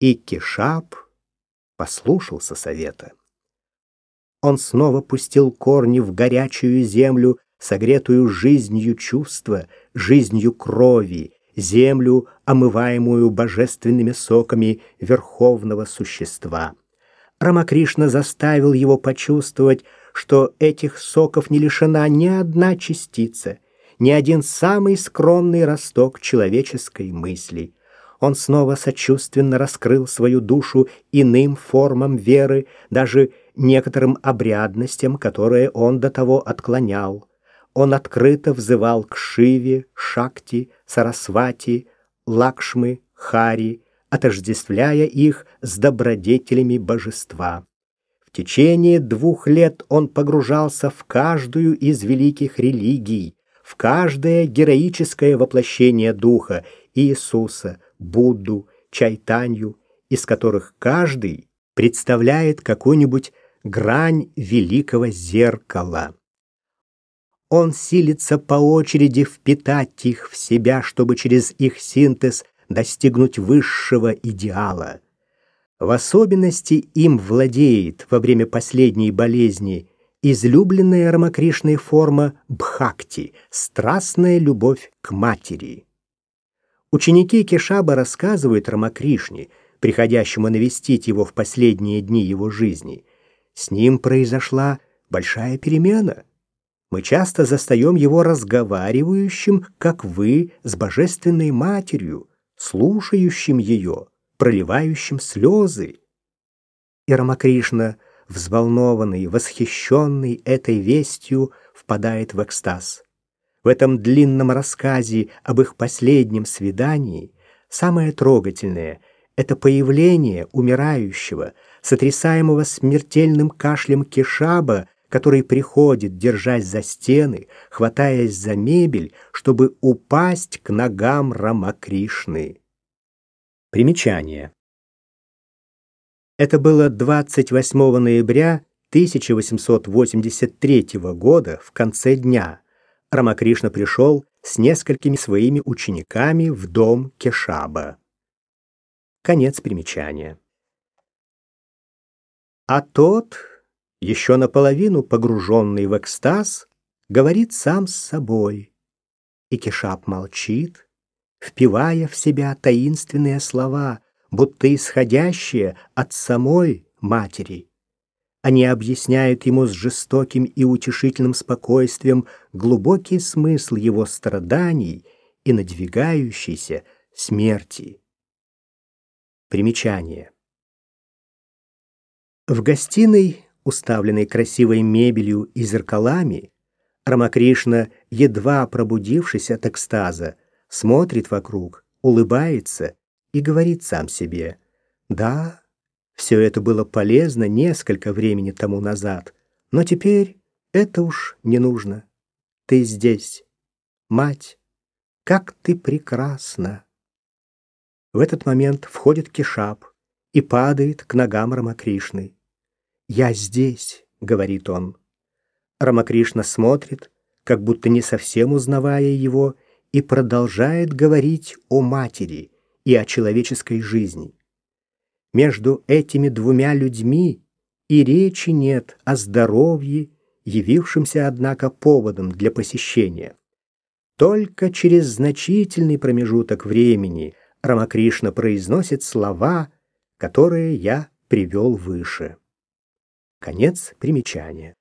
И Кишап послушался совета. Он снова пустил корни в горячую землю, согретую жизнью чувства, жизнью крови, землю, омываемую божественными соками верховного существа. Рамакришна заставил его почувствовать, что этих соков не лишена ни одна частица, ни один самый скромный росток человеческой мысли. Он снова сочувственно раскрыл свою душу иным формам веры, даже некоторым обрядностям, которые он до того отклонял. Он открыто взывал к Шиве, Шакти, Сарасвати, Лакшмы, Хари, отождествляя их с добродетелями божества. В течение двух лет он погружался в каждую из великих религий, в каждое героическое воплощение духа Иисуса, Будду, Чайтанью, из которых каждый представляет какую-нибудь грань великого зеркала. Он силится по очереди впитать их в себя, чтобы через их синтез достигнуть высшего идеала. В особенности им владеет во время последней болезни излюбленная Рамакришной форма бхакти, страстная любовь к матери. Ученики Кешаба рассказывают Рамакришне, приходящему навестить его в последние дни его жизни. С ним произошла большая перемена. Мы часто застаем его разговаривающим, как вы, с божественной матерью, слушающим ее, проливающим слезы. И Рамакришна, взволнованный, восхищенный этой вестью, впадает в экстаз. В этом длинном рассказе об их последнем свидании самое трогательное — это появление умирающего, сотрясаемого смертельным кашлем Кешаба, который приходит, держась за стены, хватаясь за мебель, чтобы упасть к ногам Рамакришны. Примечание. Это было 28 ноября 1883 года в конце дня. Рамакришна пришел с несколькими своими учениками в дом Кешаба. Конец примечания. А тот еще наполовину погруженный в экстаз, говорит сам с собой. И Кешап молчит, впивая в себя таинственные слова, будто исходящие от самой матери. Они объясняют ему с жестоким и утешительным спокойствием глубокий смысл его страданий и надвигающейся смерти. Примечание. В гостиной уставленный красивой мебелью и зеркалами, Рамакришна, едва пробудившись от экстаза, смотрит вокруг, улыбается и говорит сам себе, «Да, все это было полезно несколько времени тому назад, но теперь это уж не нужно. Ты здесь, мать, как ты прекрасна!» В этот момент входит Кишап и падает к ногам Рамакришны. «Я здесь», — говорит он. Рамакришна смотрит, как будто не совсем узнавая его, и продолжает говорить о матери и о человеческой жизни. Между этими двумя людьми и речи нет о здоровье, явившемся, однако, поводом для посещения. Только через значительный промежуток времени Рамакришна произносит слова, которые я привел выше. Конец примечания.